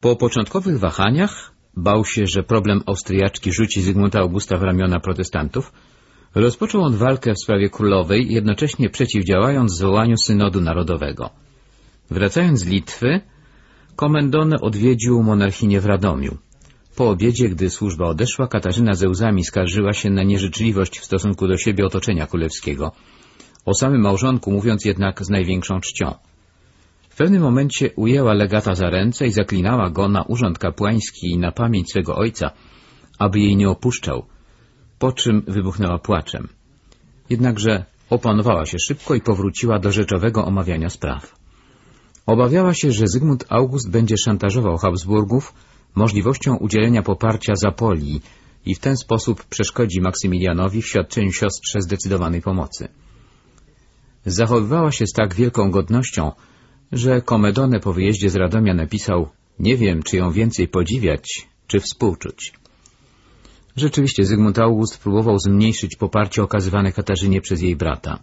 Po początkowych wahaniach bał się, że problem Austriaczki rzuci Zygmunta Augusta w ramiona protestantów, rozpoczął on walkę w sprawie królowej, jednocześnie przeciwdziałając zwołaniu synodu narodowego. Wracając z Litwy, komendone odwiedził monarchinię w Radomiu. Po obiedzie, gdy służba odeszła, Katarzyna ze łzami skarżyła się na nieżyczliwość w stosunku do siebie otoczenia królewskiego. O samym małżonku mówiąc jednak z największą czcią. W pewnym momencie ujęła legata za ręce i zaklinała go na urząd kapłański i na pamięć swego ojca, aby jej nie opuszczał, po czym wybuchnęła płaczem. Jednakże opanowała się szybko i powróciła do rzeczowego omawiania spraw. Obawiała się, że Zygmunt August będzie szantażował Habsburgów możliwością udzielenia poparcia Zapolii i w ten sposób przeszkodzi Maksymilianowi w świadczeniu siostrze zdecydowanej pomocy. Zachowywała się z tak wielką godnością, że Komedone po wyjeździe z Radomia napisał nie wiem, czy ją więcej podziwiać, czy współczuć. Rzeczywiście Zygmunt August próbował zmniejszyć poparcie okazywane Katarzynie przez jej brata.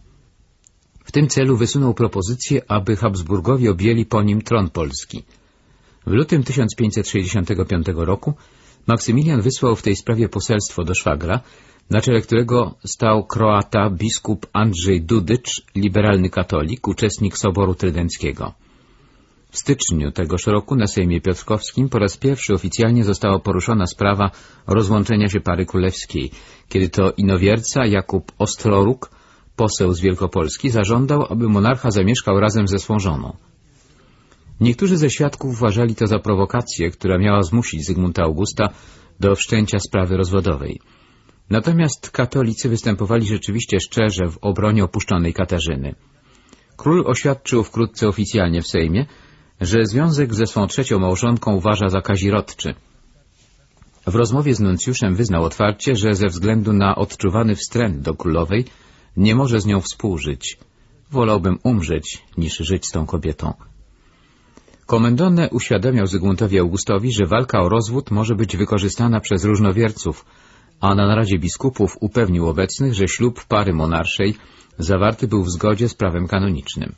W tym celu wysunął propozycję, aby Habsburgowie objęli po nim tron polski. W lutym 1565 roku Maksymilian wysłał w tej sprawie poselstwo do szwagra, na czele którego stał Kroata biskup Andrzej Dudycz, liberalny katolik, uczestnik Soboru Trydenckiego. W styczniu tegoż roku na Sejmie Piotrkowskim po raz pierwszy oficjalnie została poruszona sprawa rozłączenia się pary królewskiej, kiedy to inowierca Jakub Ostroruk, poseł z Wielkopolski, zażądał, aby monarcha zamieszkał razem ze swą żoną. Niektórzy ze świadków uważali to za prowokację, która miała zmusić Zygmunta Augusta do wszczęcia sprawy rozwodowej. Natomiast katolicy występowali rzeczywiście szczerze w obronie opuszczonej Katarzyny. Król oświadczył wkrótce oficjalnie w Sejmie, że związek ze swą trzecią małżonką uważa za kazirodczy. W rozmowie z nuncjuszem wyznał otwarcie, że ze względu na odczuwany wstręt do królowej nie może z nią współżyć. Wolałbym umrzeć, niż żyć z tą kobietą. Komendone uświadamiał Zygmuntowi Augustowi, że walka o rozwód może być wykorzystana przez różnowierców, a na naradzie biskupów upewnił obecnych, że ślub pary monarszej zawarty był w zgodzie z prawem kanonicznym.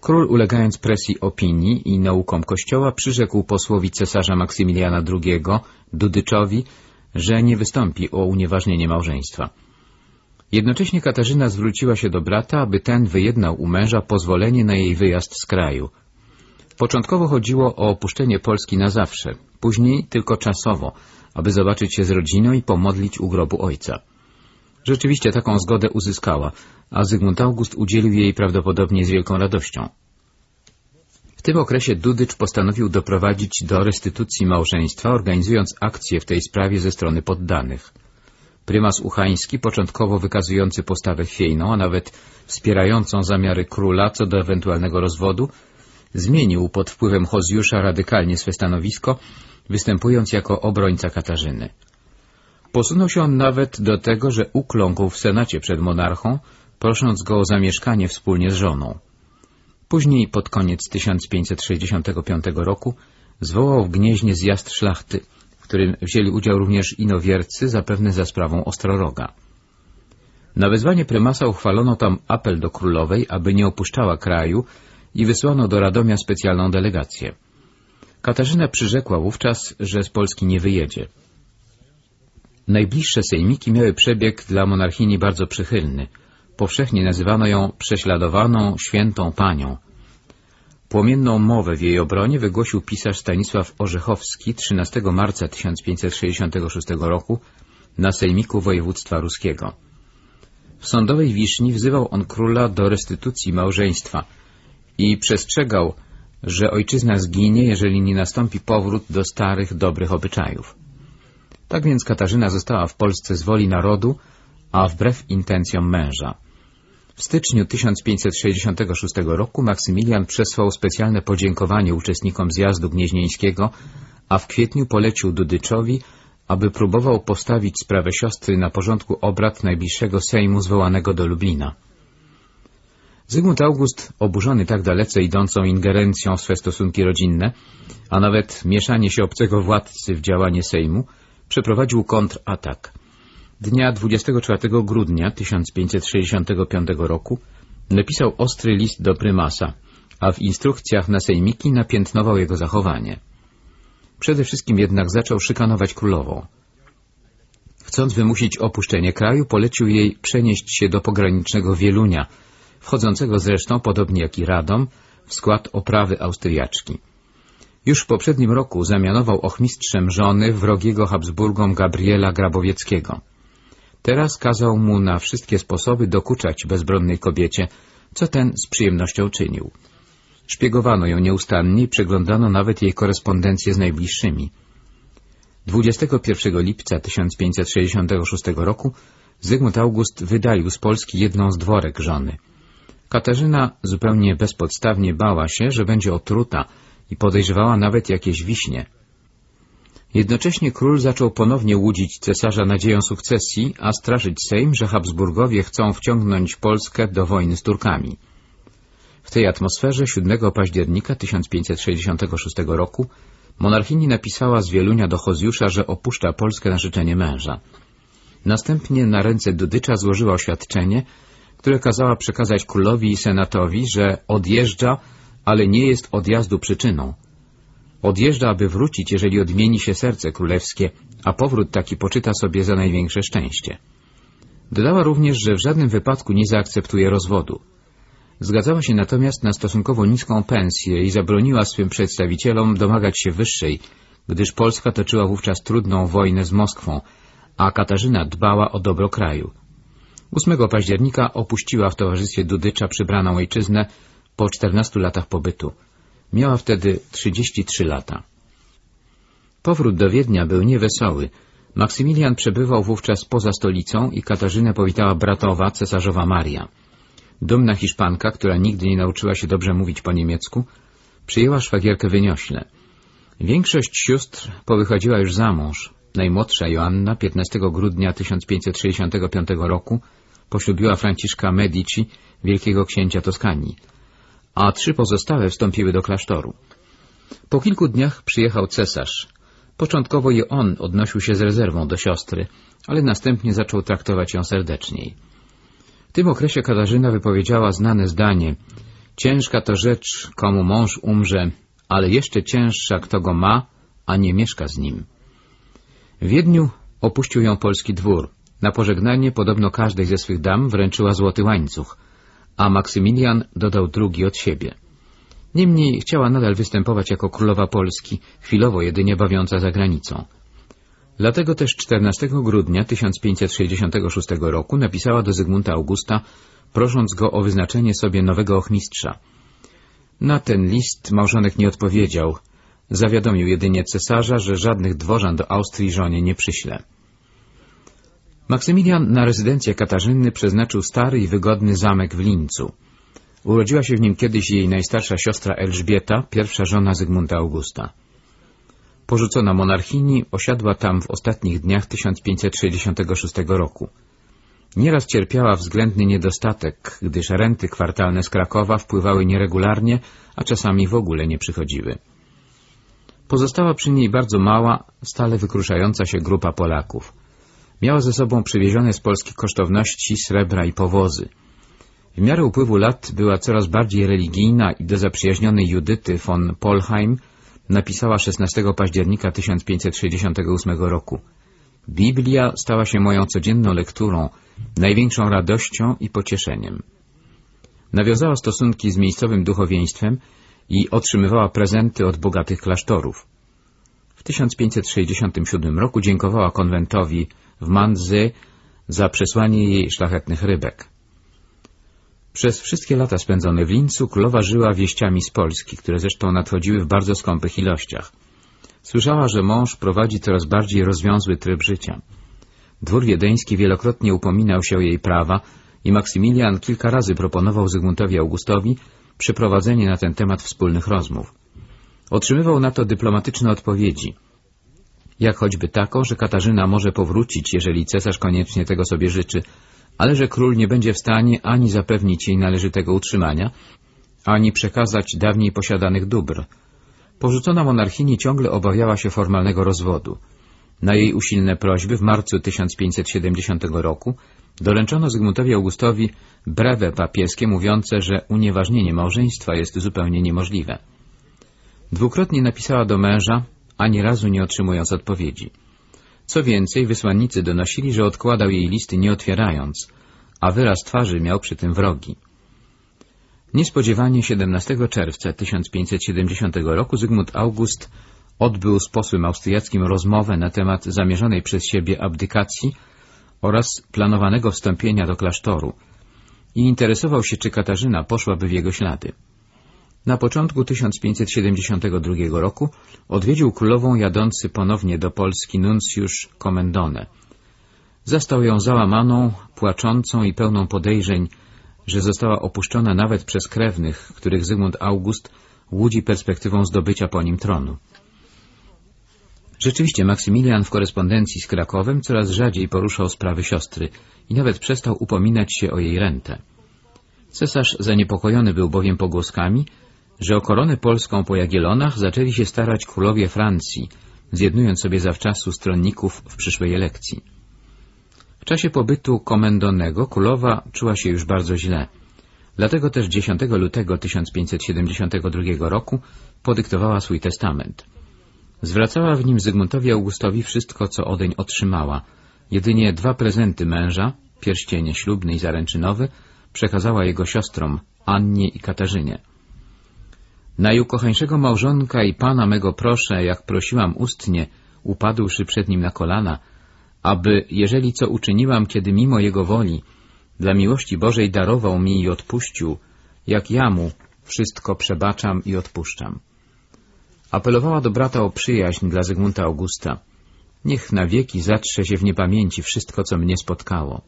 Król, ulegając presji opinii i naukom Kościoła, przyrzekł posłowi cesarza Maksymiliana II, Dudyczowi, że nie wystąpi o unieważnienie małżeństwa. Jednocześnie Katarzyna zwróciła się do brata, aby ten wyjednał u męża pozwolenie na jej wyjazd z kraju. Początkowo chodziło o opuszczenie Polski na zawsze, później tylko czasowo, aby zobaczyć się z rodziną i pomodlić u grobu ojca. Rzeczywiście taką zgodę uzyskała, a Zygmunt August udzielił jej prawdopodobnie z wielką radością. W tym okresie Dudycz postanowił doprowadzić do restytucji małżeństwa, organizując akcję w tej sprawie ze strony poddanych. Prymas Uchański, początkowo wykazujący postawę chwiejną, a nawet wspierającą zamiary króla co do ewentualnego rozwodu, zmienił pod wpływem Hozjusza radykalnie swe stanowisko, występując jako obrońca Katarzyny. Posunął się on nawet do tego, że ukląkł w Senacie przed monarchą, prosząc go o zamieszkanie wspólnie z żoną. Później, pod koniec 1565 roku, zwołał w Gnieźnie zjazd szlachty, w którym wzięli udział również inowiercy, zapewne za sprawą Ostroroga. Na wezwanie prymasa uchwalono tam apel do królowej, aby nie opuszczała kraju i wysłano do Radomia specjalną delegację. Katarzyna przyrzekła wówczas, że z Polski nie wyjedzie. Najbliższe sejmiki miały przebieg dla monarchini bardzo przychylny. Powszechnie nazywano ją prześladowaną, świętą panią. Płomienną mowę w jej obronie wygłosił pisarz Stanisław Orzechowski 13 marca 1566 roku na sejmiku województwa ruskiego. W sądowej wiszni wzywał on króla do restytucji małżeństwa i przestrzegał, że ojczyzna zginie, jeżeli nie nastąpi powrót do starych, dobrych obyczajów. Tak więc Katarzyna została w Polsce z woli narodu, a wbrew intencjom męża. W styczniu 1566 roku Maksymilian przesłał specjalne podziękowanie uczestnikom zjazdu gnieźnieńskiego, a w kwietniu polecił Dudyczowi, aby próbował postawić sprawę siostry na porządku obrad najbliższego Sejmu zwołanego do Lublina. Zygmunt August, oburzony tak dalece idącą ingerencją w swe stosunki rodzinne, a nawet mieszanie się obcego władcy w działanie Sejmu, przeprowadził kontratak. Dnia 24 grudnia 1565 roku napisał ostry list do prymasa, a w instrukcjach na sejmiki napiętnował jego zachowanie. Przede wszystkim jednak zaczął szykanować królową. Chcąc wymusić opuszczenie kraju, polecił jej przenieść się do pogranicznego Wielunia, wchodzącego zresztą, podobnie jak i Radom, w skład oprawy austriaczki. Już w poprzednim roku zamianował ochmistrzem żony wrogiego Habsburgom Gabriela Grabowieckiego. Teraz kazał mu na wszystkie sposoby dokuczać bezbronnej kobiecie, co ten z przyjemnością czynił. Szpiegowano ją nieustannie i przeglądano nawet jej korespondencję z najbliższymi. 21 lipca 1566 roku Zygmunt August wydalił z Polski jedną z dworek żony. Katarzyna zupełnie bezpodstawnie bała się, że będzie otruta i podejrzewała nawet jakieś wiśnie. Jednocześnie król zaczął ponownie łudzić cesarza nadzieją sukcesji, a straszyć Sejm, że Habsburgowie chcą wciągnąć Polskę do wojny z Turkami. W tej atmosferze 7 października 1566 roku monarchini napisała z Wielunia do Hozjusza, że opuszcza Polskę na życzenie męża. Następnie na ręce Dudycza złożyła oświadczenie, które kazała przekazać królowi i senatowi, że odjeżdża, ale nie jest odjazdu przyczyną. Odjeżdża, aby wrócić, jeżeli odmieni się serce królewskie, a powrót taki poczyta sobie za największe szczęście. Dodała również, że w żadnym wypadku nie zaakceptuje rozwodu. Zgadzała się natomiast na stosunkowo niską pensję i zabroniła swym przedstawicielom domagać się wyższej, gdyż Polska toczyła wówczas trudną wojnę z Moskwą, a Katarzyna dbała o dobro kraju. 8 października opuściła w towarzystwie Dudycza przybraną ojczyznę po 14 latach pobytu. Miała wtedy 33 lata. Powrót do Wiednia był niewesoły. Maksymilian przebywał wówczas poza stolicą i Katarzynę powitała bratowa, cesarzowa Maria. Dumna Hiszpanka, która nigdy nie nauczyła się dobrze mówić po niemiecku, przyjęła szwagierkę wyniośle. Większość sióstr powychodziła już za mąż. Najmłodsza Joanna 15 grudnia 1565 roku poślubiła Franciszka Medici, wielkiego księcia Toskanii, a trzy pozostałe wstąpiły do klasztoru. Po kilku dniach przyjechał cesarz. Początkowo i on odnosił się z rezerwą do siostry, ale następnie zaczął traktować ją serdeczniej. W tym okresie Katarzyna wypowiedziała znane zdanie Ciężka to rzecz, komu mąż umrze, ale jeszcze cięższa, kto go ma, a nie mieszka z nim. W Wiedniu opuścił ją polski dwór. Na pożegnanie podobno każdej ze swych dam wręczyła złoty łańcuch, a Maksymilian dodał drugi od siebie. Niemniej chciała nadal występować jako królowa Polski, chwilowo jedynie bawiąca za granicą. Dlatego też 14 grudnia 1566 roku napisała do Zygmunta Augusta, prosząc go o wyznaczenie sobie nowego ochmistrza. Na ten list małżonek nie odpowiedział. Zawiadomił jedynie cesarza, że żadnych dworzan do Austrii żonie nie przyśle. Maksymilian na rezydencję Katarzyny przeznaczył stary i wygodny zamek w Lincu. Urodziła się w nim kiedyś jej najstarsza siostra Elżbieta, pierwsza żona Zygmunta Augusta. Porzucona monarchini osiadła tam w ostatnich dniach 1566 roku. Nieraz cierpiała względny niedostatek, gdyż renty kwartalne z Krakowa wpływały nieregularnie, a czasami w ogóle nie przychodziły. Pozostała przy niej bardzo mała, stale wykruszająca się grupa Polaków. Miała ze sobą przywiezione z Polski kosztowności, srebra i powozy. W miarę upływu lat była coraz bardziej religijna i do zaprzyjaźnionej Judyty von Polheim napisała 16 października 1568 roku. Biblia stała się moją codzienną lekturą, największą radością i pocieszeniem. Nawiązała stosunki z miejscowym duchowieństwem i otrzymywała prezenty od bogatych klasztorów. W 1567 roku dziękowała konwentowi w Mandzy za przesłanie jej szlachetnych rybek. Przez wszystkie lata spędzone w Lincu królowa żyła wieściami z Polski, które zresztą nadchodziły w bardzo skąpych ilościach. Słyszała, że mąż prowadzi coraz bardziej rozwiązły tryb życia. Dwór wiedeński wielokrotnie upominał się o jej prawa i Maksymilian kilka razy proponował Zygmuntowi Augustowi przeprowadzenie na ten temat wspólnych rozmów. Otrzymywał na to dyplomatyczne odpowiedzi, jak choćby taką, że Katarzyna może powrócić, jeżeli cesarz koniecznie tego sobie życzy, ale że król nie będzie w stanie ani zapewnić jej należytego utrzymania, ani przekazać dawniej posiadanych dóbr. Porzucona monarchini ciągle obawiała się formalnego rozwodu. Na jej usilne prośby w marcu 1570 roku doręczono Zygmuntowi Augustowi brewę papieskie mówiące, że unieważnienie małżeństwa jest zupełnie niemożliwe. Dwukrotnie napisała do męża, ani razu nie otrzymując odpowiedzi. Co więcej, wysłannicy donosili, że odkładał jej listy nie otwierając, a wyraz twarzy miał przy tym wrogi. Niespodziewanie 17 czerwca 1570 roku Zygmunt August odbył z posłem austriackim rozmowę na temat zamierzonej przez siebie abdykacji oraz planowanego wstąpienia do klasztoru i interesował się, czy Katarzyna poszłaby w jego ślady. Na początku 1572 roku odwiedził królową jadący ponownie do Polski nuncjusz Komendone. Zastał ją załamaną, płaczącą i pełną podejrzeń, że została opuszczona nawet przez krewnych, których Zygmunt August łudzi perspektywą zdobycia po nim tronu. Rzeczywiście Maksymilian w korespondencji z Krakowem coraz rzadziej poruszał sprawy siostry i nawet przestał upominać się o jej rentę. Cesarz zaniepokojony był bowiem pogłoskami, że o koronę polską po Jagielonach zaczęli się starać królowie Francji, zjednując sobie zawczasu stronników w przyszłej elekcji. W czasie pobytu komendonego królowa czuła się już bardzo źle. Dlatego też 10 lutego 1572 roku podyktowała swój testament. Zwracała w nim Zygmuntowi Augustowi wszystko, co odeń otrzymała. Jedynie dwa prezenty męża, pierścienie ślubny i zaręczynowy, przekazała jego siostrom, Annie i Katarzynie. Najukochańszego małżonka i pana mego proszę, jak prosiłam ustnie, upadłszy przed nim na kolana, aby, jeżeli co uczyniłam, kiedy mimo jego woli, dla miłości Bożej darował mi i odpuścił, jak ja mu wszystko przebaczam i odpuszczam. Apelowała do brata o przyjaźń dla Zygmunta Augusta. Niech na wieki zatrze się w niepamięci wszystko, co mnie spotkało.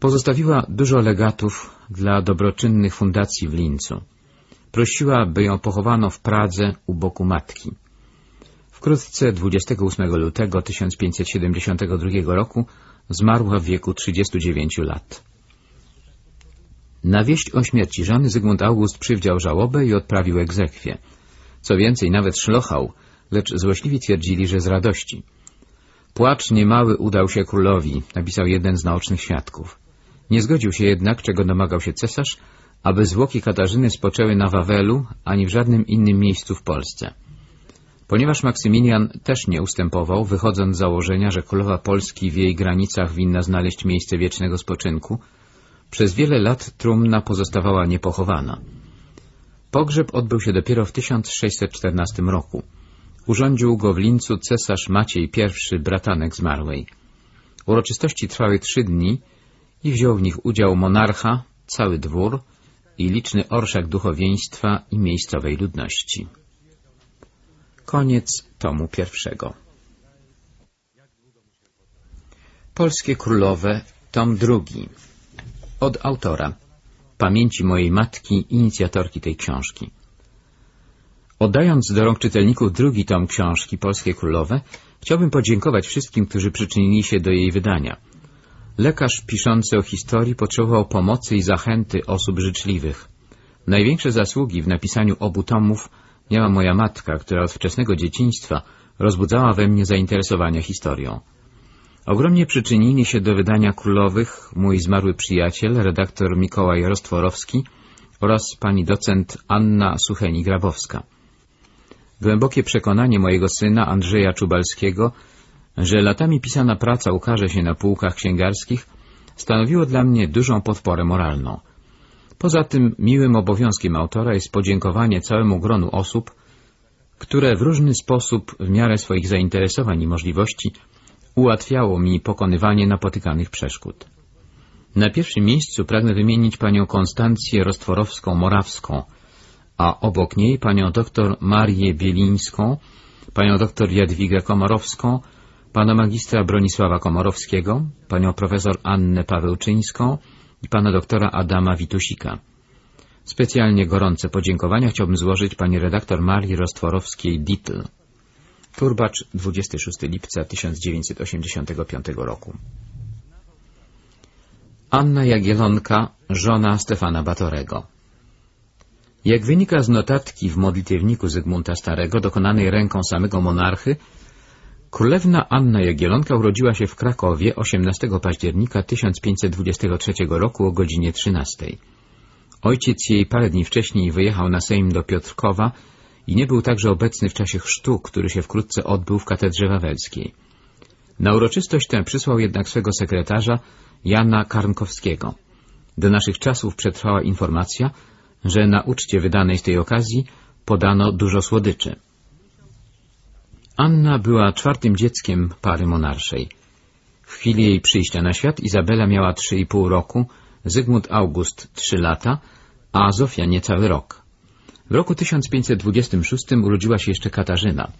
Pozostawiła dużo legatów dla dobroczynnych fundacji w Lincu. Prosiła, by ją pochowano w Pradze u boku matki. Wkrótce, 28 lutego 1572 roku, zmarła w wieku 39 lat. Na wieść o śmierci żony Zygmunt August przywdział żałobę i odprawił egzekwie. Co więcej, nawet szlochał, lecz złośliwi twierdzili, że z radości. Płacz niemały udał się królowi, napisał jeden z naocznych świadków. Nie zgodził się jednak, czego domagał się cesarz, aby zwłoki Katarzyny spoczęły na Wawelu, ani w żadnym innym miejscu w Polsce. Ponieważ Maksymilian też nie ustępował, wychodząc z założenia, że królowa Polski w jej granicach winna znaleźć miejsce wiecznego spoczynku, przez wiele lat trumna pozostawała niepochowana. Pogrzeb odbył się dopiero w 1614 roku. Urządził go w Lincu cesarz Maciej I, bratanek zmarłej. Uroczystości trwały trzy dni i wziął w nich udział monarcha, cały dwór i liczny orszak duchowieństwa i miejscowej ludności. Koniec tomu pierwszego. Polskie Królowe, tom drugi. Od autora. Pamięci mojej matki, inicjatorki tej książki. Oddając do rąk czytelników drugi tom książki Polskie Królowe, chciałbym podziękować wszystkim, którzy przyczynili się do jej wydania. Lekarz piszący o historii potrzebował pomocy i zachęty osób życzliwych. Największe zasługi w napisaniu obu tomów miała moja matka, która od wczesnego dzieciństwa rozbudzała we mnie zainteresowanie historią. Ogromnie przyczynili się do wydania królowych mój zmarły przyjaciel, redaktor Mikołaj Rostworowski oraz pani docent Anna Sucheni-Grabowska. Głębokie przekonanie mojego syna Andrzeja Czubalskiego, że latami pisana praca ukaże się na półkach księgarskich, stanowiło dla mnie dużą podporę moralną. Poza tym miłym obowiązkiem autora jest podziękowanie całemu gronu osób, które w różny sposób, w miarę swoich zainteresowań i możliwości, ułatwiało mi pokonywanie napotykanych przeszkód. Na pierwszym miejscu pragnę wymienić panią Konstancję Rostworowską-Morawską, a obok niej panią doktor Marię Bielińską, panią doktor Jadwigę Komorowską, pana magistra Bronisława Komorowskiego, panią profesor Annę Pawełczyńską i pana doktora Adama Witusika. Specjalnie gorące podziękowania chciałbym złożyć pani redaktor Marii Rostworowskiej-Dittl. Turbacz, 26 lipca 1985 roku. Anna Jagielonka, żona Stefana Batorego. Jak wynika z notatki w modlitewniku Zygmunta Starego, dokonanej ręką samego monarchy, królewna Anna Jagielonka urodziła się w Krakowie 18 października 1523 roku o godzinie 13. Ojciec jej parę dni wcześniej wyjechał na Sejm do Piotrkowa i nie był także obecny w czasie chrztu, który się wkrótce odbył w katedrze wawelskiej. Na uroczystość tę przysłał jednak swego sekretarza Jana Karnkowskiego. Do naszych czasów przetrwała informacja, że na uczcie wydanej z tej okazji podano dużo słodyczy. Anna była czwartym dzieckiem pary monarszej. W chwili jej przyjścia na świat Izabela miała trzy i pół roku, Zygmunt August trzy lata, a Zofia niecały rok. W roku 1526 urodziła się jeszcze Katarzyna.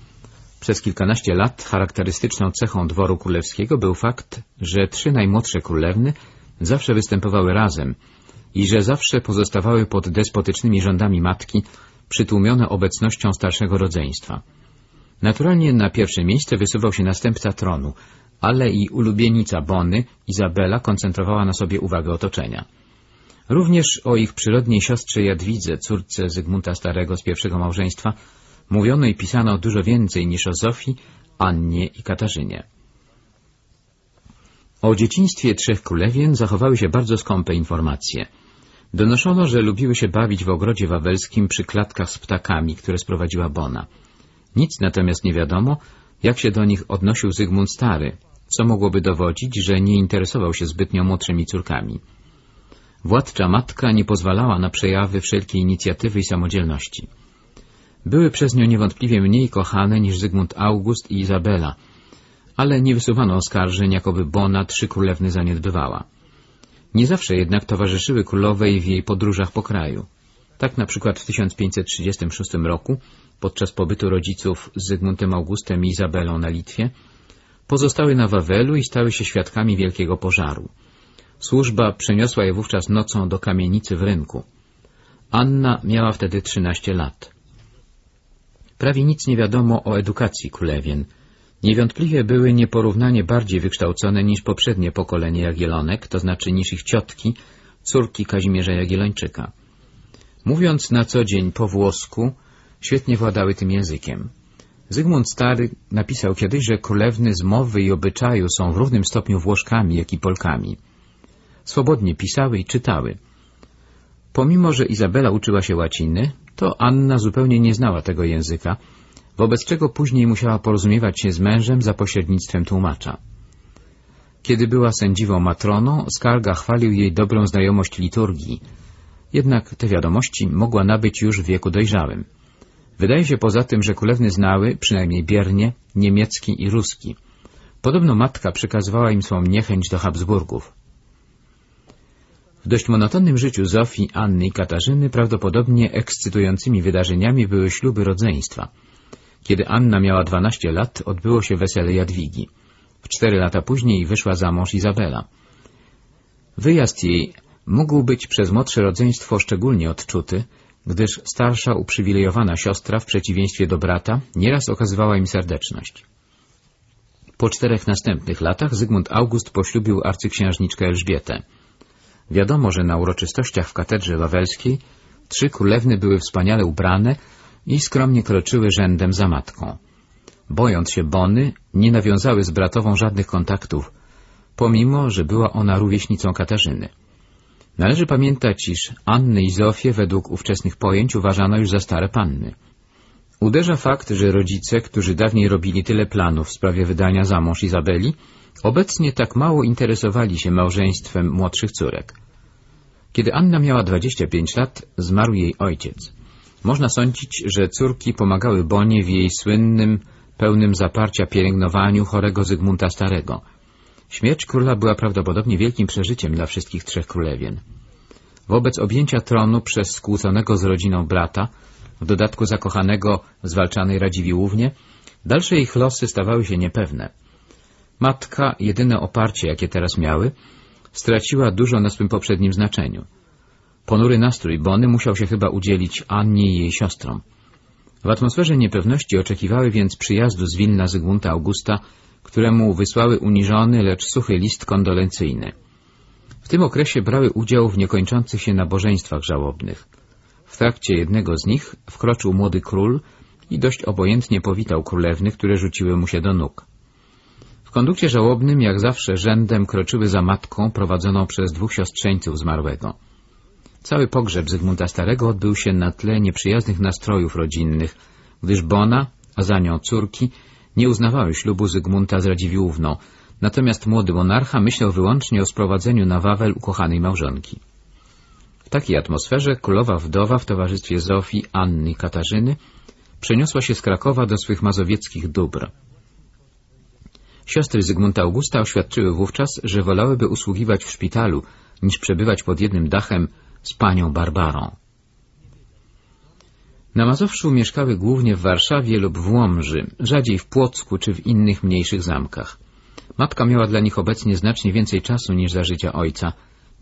Przez kilkanaście lat charakterystyczną cechą dworu królewskiego był fakt, że trzy najmłodsze królewny zawsze występowały razem i że zawsze pozostawały pod despotycznymi rządami matki, przytłumione obecnością starszego rodzeństwa. Naturalnie na pierwsze miejsce wysuwał się następca tronu, ale i ulubienica Bony, Izabela, koncentrowała na sobie uwagę otoczenia. Również o ich przyrodniej siostrze Jadwidze, córce Zygmunta Starego z pierwszego małżeństwa, mówiono i pisano dużo więcej niż o Zofii, Annie i Katarzynie. O dzieciństwie trzech królewien zachowały się bardzo skąpe informacje. Donoszono, że lubiły się bawić w ogrodzie wawelskim przy klatkach z ptakami, które sprowadziła Bona. Nic natomiast nie wiadomo, jak się do nich odnosił Zygmunt Stary, co mogłoby dowodzić, że nie interesował się zbytnio młodszymi córkami. Władcza matka nie pozwalała na przejawy wszelkiej inicjatywy i samodzielności. Były przez nią niewątpliwie mniej kochane niż Zygmunt August i Izabela, ale nie wysuwano oskarżeń, jakoby Bona trzy królewny zaniedbywała. Nie zawsze jednak towarzyszyły królowej w jej podróżach po kraju. Tak na przykład w 1536 roku, podczas pobytu rodziców z Zygmuntem Augustem i Izabelą na Litwie, pozostały na Wawelu i stały się świadkami wielkiego pożaru. Służba przeniosła je wówczas nocą do kamienicy w rynku. Anna miała wtedy 13 lat. Prawie nic nie wiadomo o edukacji królewien. Niewątpliwie były nieporównanie bardziej wykształcone niż poprzednie pokolenie Jagielonek, to znaczy niż ich ciotki, córki Kazimierza Jagiellończyka. Mówiąc na co dzień po włosku, świetnie władały tym językiem. Zygmunt Stary napisał kiedyś, że królewny z mowy i obyczaju są w równym stopniu Włoszkami, jak i Polkami. Swobodnie pisały i czytały. Pomimo, że Izabela uczyła się łaciny, to Anna zupełnie nie znała tego języka, wobec czego później musiała porozumiewać się z mężem za pośrednictwem tłumacza. Kiedy była sędziwą matroną, Skarga chwalił jej dobrą znajomość liturgii, jednak te wiadomości mogła nabyć już w wieku dojrzałym. Wydaje się poza tym, że królewny znały, przynajmniej biernie, niemiecki i ruski. Podobno matka przekazywała im swą niechęć do Habsburgów. W dość monotonnym życiu Zofii, Anny i Katarzyny prawdopodobnie ekscytującymi wydarzeniami były śluby rodzeństwa. Kiedy Anna miała 12 lat, odbyło się wesele Jadwigi. W cztery lata później wyszła za mąż Izabela. Wyjazd jej mógł być przez młodsze rodzeństwo szczególnie odczuty, gdyż starsza, uprzywilejowana siostra, w przeciwieństwie do brata, nieraz okazywała im serdeczność. Po czterech następnych latach Zygmunt August poślubił arcyksiężniczkę Elżbietę. Wiadomo, że na uroczystościach w katedrze wawelskiej trzy królewny były wspaniale ubrane i skromnie kroczyły rzędem za matką. Bojąc się Bony, nie nawiązały z bratową żadnych kontaktów, pomimo, że była ona rówieśnicą Katarzyny. Należy pamiętać, iż Anny i Zofię według ówczesnych pojęć uważano już za stare panny. Uderza fakt, że rodzice, którzy dawniej robili tyle planów w sprawie wydania za mąż Izabeli, obecnie tak mało interesowali się małżeństwem młodszych córek. Kiedy Anna miała 25 lat, zmarł jej ojciec. Można sądzić, że córki pomagały Bonie w jej słynnym, pełnym zaparcia pielęgnowaniu chorego Zygmunta Starego. Śmierć króla była prawdopodobnie wielkim przeżyciem dla wszystkich trzech królewien. Wobec objęcia tronu przez skłóconego z rodziną brata, w dodatku zakochanego w zwalczanej Radziwiłłównie, dalsze ich losy stawały się niepewne. Matka, jedyne oparcie, jakie teraz miały, straciła dużo na swym poprzednim znaczeniu. Ponury nastrój Bony musiał się chyba udzielić Annie i jej siostrom. W atmosferze niepewności oczekiwały więc przyjazdu z Wilna Zygmunta Augusta, któremu wysłały uniżony, lecz suchy list kondolencyjny. W tym okresie brały udział w niekończących się nabożeństwach żałobnych. W trakcie jednego z nich wkroczył młody król i dość obojętnie powitał królewny, które rzuciły mu się do nóg. W kondukcie żałobnym, jak zawsze, rzędem kroczyły za matką prowadzoną przez dwóch siostrzeńców zmarłego. Cały pogrzeb Zygmunta Starego odbył się na tle nieprzyjaznych nastrojów rodzinnych, gdyż Bona, a za nią córki, nie uznawały ślubu Zygmunta z Radziwiłłówną, natomiast młody monarcha myślał wyłącznie o sprowadzeniu na Wawel ukochanej małżonki. W takiej atmosferze królowa wdowa w towarzystwie Zofii, Anny i Katarzyny przeniosła się z Krakowa do swych mazowieckich dóbr. Siostry Zygmunta Augusta oświadczyły wówczas, że wolałyby usługiwać w szpitalu, niż przebywać pod jednym dachem z panią Barbarą. Na Mazowszu mieszkały głównie w Warszawie lub w Łomży, rzadziej w Płocku czy w innych mniejszych zamkach. Matka miała dla nich obecnie znacznie więcej czasu niż za życia ojca.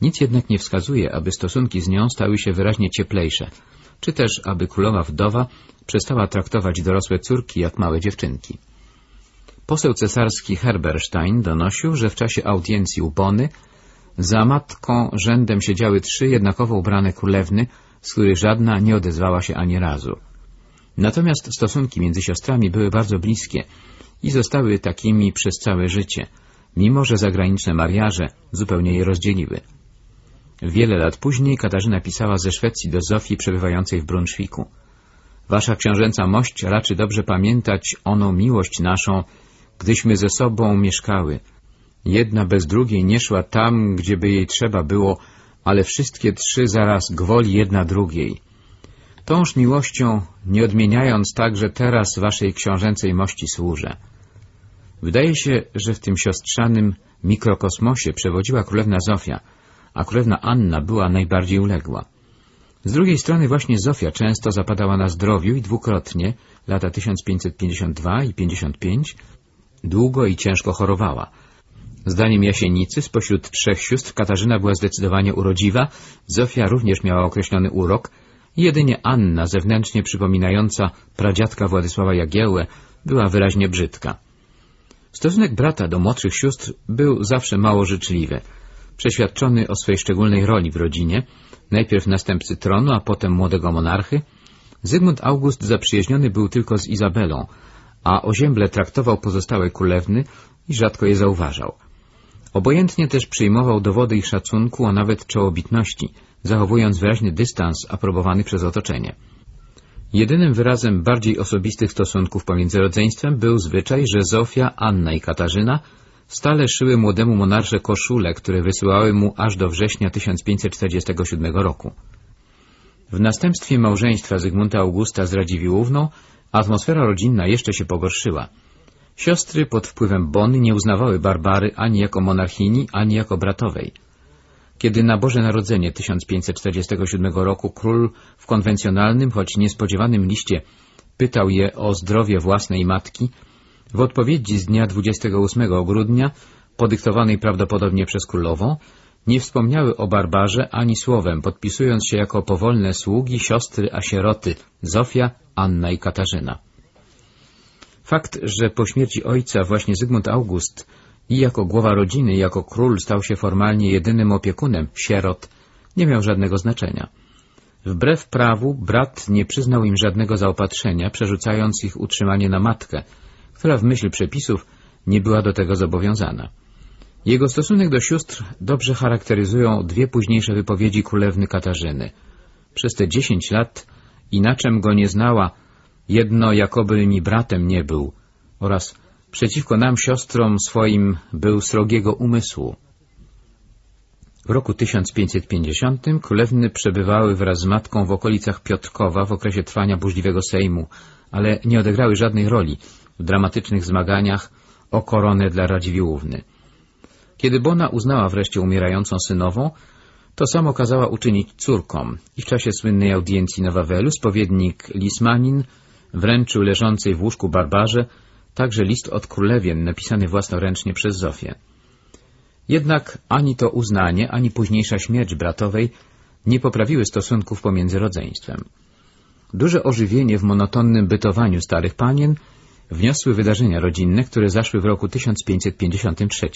Nic jednak nie wskazuje, aby stosunki z nią stały się wyraźnie cieplejsze, czy też aby królowa wdowa przestała traktować dorosłe córki jak małe dziewczynki. Poseł cesarski Herberstein donosił, że w czasie audiencji u Bony za matką rzędem siedziały trzy jednakowo ubrane królewny, z których żadna nie odezwała się ani razu. Natomiast stosunki między siostrami były bardzo bliskie i zostały takimi przez całe życie, mimo że zagraniczne mariaże zupełnie je rozdzieliły. Wiele lat później Katarzyna pisała ze Szwecji do Zofii przebywającej w Brunszwiku. Wasza książęca mość raczy dobrze pamiętać oną miłość naszą, gdyśmy ze sobą mieszkały. Jedna bez drugiej nie szła tam, gdzie by jej trzeba było, ale wszystkie trzy zaraz gwoli jedna drugiej. Tąż miłością, nie odmieniając także teraz waszej książęcej mości służę. Wydaje się, że w tym siostrzanym mikrokosmosie przewodziła królewna Zofia, a królewna Anna była najbardziej uległa. Z drugiej strony właśnie Zofia często zapadała na zdrowiu i dwukrotnie, lata 1552 i 55, długo i ciężko chorowała. Zdaniem Jasienicy spośród trzech sióstr Katarzyna była zdecydowanie urodziwa, Zofia również miała określony urok, jedynie Anna, zewnętrznie przypominająca pradziadka Władysława Jagiełłę, była wyraźnie brzydka. Stosunek brata do młodszych sióstr był zawsze mało życzliwy. Przeświadczony o swej szczególnej roli w rodzinie, najpierw następcy tronu, a potem młodego monarchy, Zygmunt August zaprzyjaźniony był tylko z Izabelą, a ozięble traktował pozostałe królewny i rzadko je zauważał. Obojętnie też przyjmował dowody ich szacunku, a nawet czołobitności, zachowując wyraźny dystans aprobowany przez otoczenie. Jedynym wyrazem bardziej osobistych stosunków pomiędzy rodzeństwem był zwyczaj, że Zofia, Anna i Katarzyna stale szyły młodemu monarsze koszule, które wysyłały mu aż do września 1547 roku. W następstwie małżeństwa Zygmunta Augusta z Radziwiłłówną atmosfera rodzinna jeszcze się pogorszyła. Siostry pod wpływem Bony nie uznawały Barbary ani jako monarchini, ani jako bratowej. Kiedy na Boże Narodzenie 1547 roku król w konwencjonalnym, choć niespodziewanym liście pytał je o zdrowie własnej matki, w odpowiedzi z dnia 28 grudnia, podyktowanej prawdopodobnie przez królową, nie wspomniały o Barbarze ani słowem, podpisując się jako powolne sługi, siostry, a sieroty Zofia, Anna i Katarzyna. Fakt, że po śmierci ojca właśnie Zygmunt August i jako głowa rodziny, i jako król stał się formalnie jedynym opiekunem sierot, nie miał żadnego znaczenia. Wbrew prawu brat nie przyznał im żadnego zaopatrzenia, przerzucając ich utrzymanie na matkę, która w myśl przepisów nie była do tego zobowiązana. Jego stosunek do sióstr dobrze charakteryzują dwie późniejsze wypowiedzi królewny Katarzyny. Przez te dziesięć lat inaczem go nie znała, jedno jakoby mi bratem nie był oraz przeciwko nam siostrom swoim był srogiego umysłu. W roku 1550 królewny przebywały wraz z matką w okolicach Piotrkowa w okresie trwania burzliwego Sejmu, ale nie odegrały żadnej roli w dramatycznych zmaganiach o koronę dla Radziwiłłówny. Kiedy Bona uznała wreszcie umierającą synową, to samo kazała uczynić córkom i w czasie słynnej audiencji na Wawelu spowiednik Lismanin wręczył leżącej w łóżku Barbarze także list od królewien napisany własnoręcznie przez Zofię. Jednak ani to uznanie, ani późniejsza śmierć bratowej nie poprawiły stosunków pomiędzy rodzeństwem. Duże ożywienie w monotonnym bytowaniu starych panien wniosły wydarzenia rodzinne, które zaszły w roku 1553.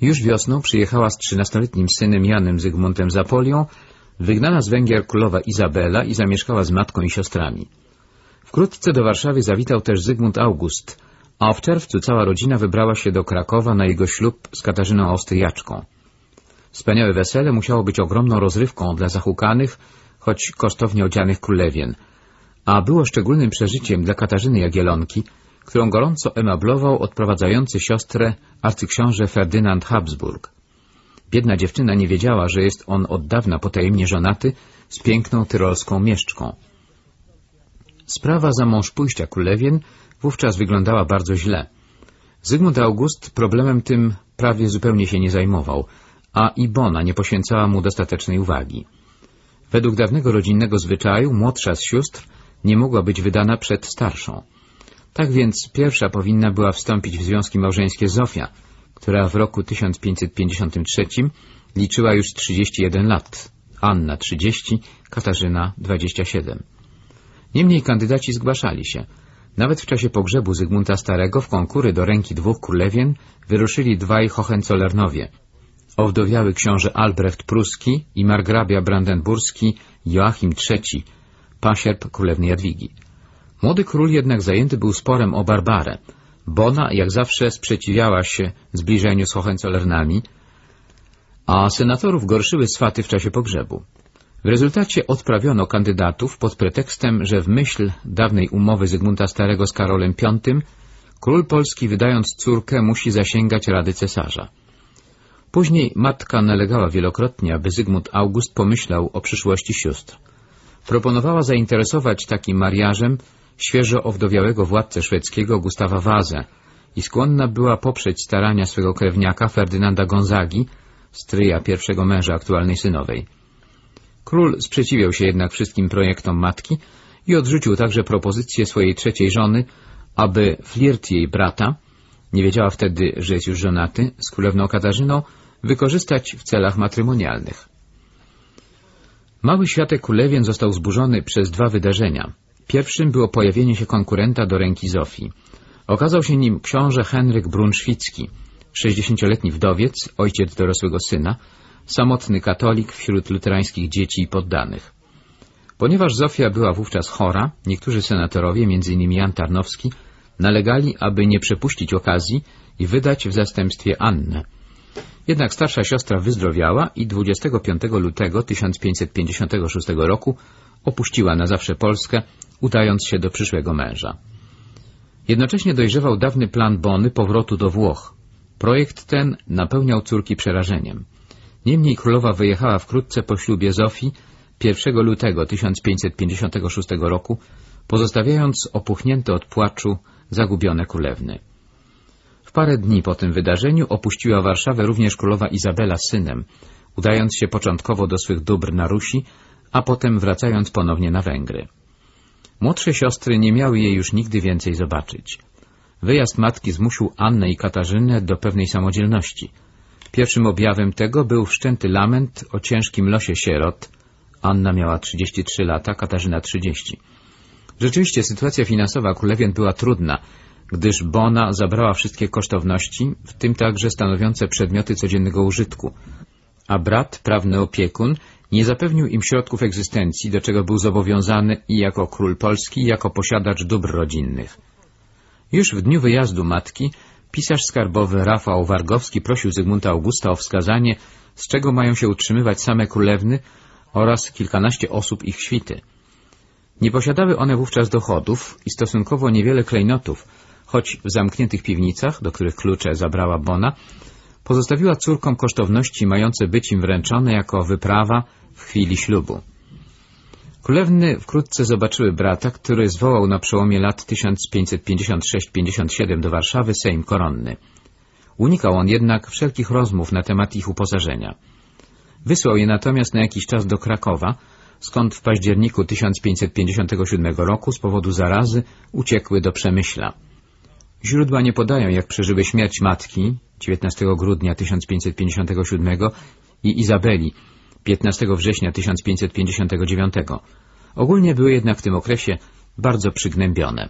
Już wiosną przyjechała z trzynastoletnim synem Janem Zygmuntem Zapolią, wygnana z Węgier królowa Izabela i zamieszkała z matką i siostrami. Wkrótce do Warszawy zawitał też Zygmunt August, a w czerwcu cała rodzina wybrała się do Krakowa na jego ślub z Katarzyną Austriaczką. Wspaniałe wesele musiało być ogromną rozrywką dla zahukanych, choć kosztownie odzianych królewien, a było szczególnym przeżyciem dla Katarzyny Jagielonki, którą gorąco emablował odprowadzający siostrę arcyksiąże Ferdynand Habsburg. Biedna dziewczyna nie wiedziała, że jest on od dawna potajemnie żonaty z piękną tyrolską mieszczką. Sprawa za mąż pójścia królewien wówczas wyglądała bardzo źle. Zygmunt August problemem tym prawie zupełnie się nie zajmował, a Ibona nie poświęcała mu dostatecznej uwagi. Według dawnego rodzinnego zwyczaju młodsza z sióstr nie mogła być wydana przed starszą. Tak więc pierwsza powinna była wstąpić w związki małżeńskie Zofia, która w roku 1553 liczyła już 31 lat, Anna 30, Katarzyna 27. Niemniej kandydaci zgłaszali się. Nawet w czasie pogrzebu Zygmunta Starego w konkury do ręki dwóch królewien wyruszyli dwaj Hohenzollernowie. Owdowiały książę Albrecht Pruski i margrabia brandenburski Joachim III, pasierb królewnej Jadwigi. Młody król jednak zajęty był sporem o Barbarę. Bona, jak zawsze, sprzeciwiała się zbliżeniu z Hohenzollernami, a senatorów gorszyły swaty w czasie pogrzebu. W rezultacie odprawiono kandydatów pod pretekstem, że w myśl dawnej umowy Zygmunta Starego z Karolem V król Polski wydając córkę musi zasięgać rady cesarza. Później matka nalegała wielokrotnie, aby Zygmunt August pomyślał o przyszłości sióstr. Proponowała zainteresować takim mariażem świeżo owdowiałego władcę szwedzkiego Gustawa Wazę i skłonna była poprzeć starania swego krewniaka Ferdynanda Gonzagi, stryja pierwszego męża aktualnej synowej. Król sprzeciwiał się jednak wszystkim projektom matki i odrzucił także propozycję swojej trzeciej żony, aby flirt jej brata, nie wiedziała wtedy, że jest już żonaty, z królewną Katarzyną, wykorzystać w celach matrymonialnych. Mały światek Kulewien został zburzony przez dwa wydarzenia. Pierwszym było pojawienie się konkurenta do ręki Zofii. Okazał się nim książę Henryk Brunszwicki, 60-letni wdowiec, ojciec dorosłego syna, samotny katolik wśród luterańskich dzieci i poddanych. Ponieważ Zofia była wówczas chora, niektórzy senatorowie, m.in. Jan Tarnowski, nalegali, aby nie przepuścić okazji i wydać w zastępstwie Annę. Jednak starsza siostra wyzdrowiała i 25 lutego 1556 roku opuściła na zawsze Polskę, udając się do przyszłego męża. Jednocześnie dojrzewał dawny plan Bony powrotu do Włoch. Projekt ten napełniał córki przerażeniem. Niemniej królowa wyjechała wkrótce po ślubie Zofii 1 lutego 1556 roku, pozostawiając opuchnięte od płaczu zagubione królewny. W parę dni po tym wydarzeniu opuściła Warszawę również królowa Izabela z synem, udając się początkowo do swych dóbr na Rusi, a potem wracając ponownie na Węgry. Młodsze siostry nie miały jej już nigdy więcej zobaczyć. Wyjazd matki zmusił Annę i Katarzynę do pewnej samodzielności. Pierwszym objawem tego był wszczęty lament o ciężkim losie sierot. Anna miała 33 lata, Katarzyna 30. Rzeczywiście sytuacja finansowa królewien była trudna, gdyż Bona zabrała wszystkie kosztowności, w tym także stanowiące przedmioty codziennego użytku, a brat, prawny opiekun, nie zapewnił im środków egzystencji, do czego był zobowiązany i jako król Polski, i jako posiadacz dóbr rodzinnych. Już w dniu wyjazdu matki pisarz skarbowy Rafał Wargowski prosił Zygmunta Augusta o wskazanie, z czego mają się utrzymywać same królewny oraz kilkanaście osób ich świty. Nie posiadały one wówczas dochodów i stosunkowo niewiele klejnotów, choć w zamkniętych piwnicach, do których klucze zabrała Bona, pozostawiła córkom kosztowności mające być im wręczone jako wyprawa w chwili ślubu. Królewny wkrótce zobaczyły brata, który zwołał na przełomie lat 1556-57 do Warszawy Sejm Koronny. Unikał on jednak wszelkich rozmów na temat ich uposażenia. Wysłał je natomiast na jakiś czas do Krakowa, skąd w październiku 1557 roku z powodu zarazy uciekły do Przemyśla. Źródła nie podają, jak przeżyły śmierć matki 19 grudnia 1557 i Izabeli 15 września 1559. Ogólnie były jednak w tym okresie bardzo przygnębione.